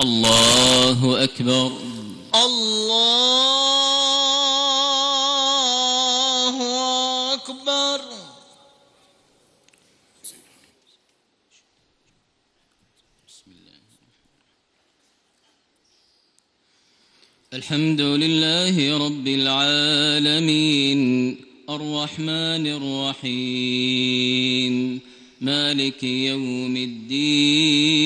الله أكبر. الله أكبر. الحمد لله رب العالمين. الرحمن الرحيم. مالك يوم الدين.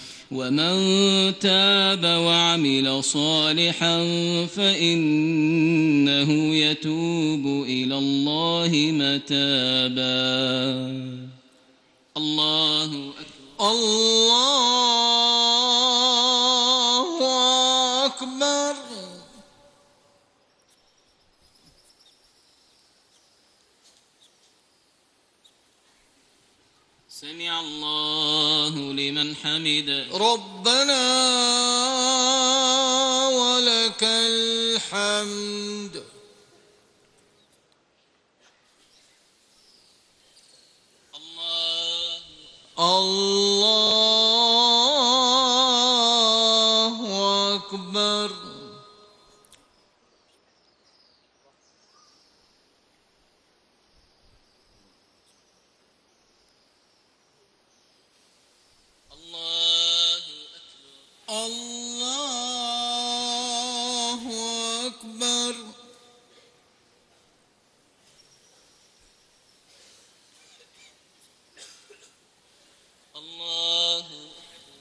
ومن تاب وعمل صالحا فإنه يتوب إلى الله متابا. الله أكبر. الله سمع الله لمن حمد ربنا ولك الحمد. الله الله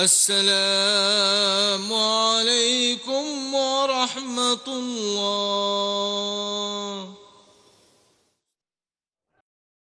السلام عليكم ورحمة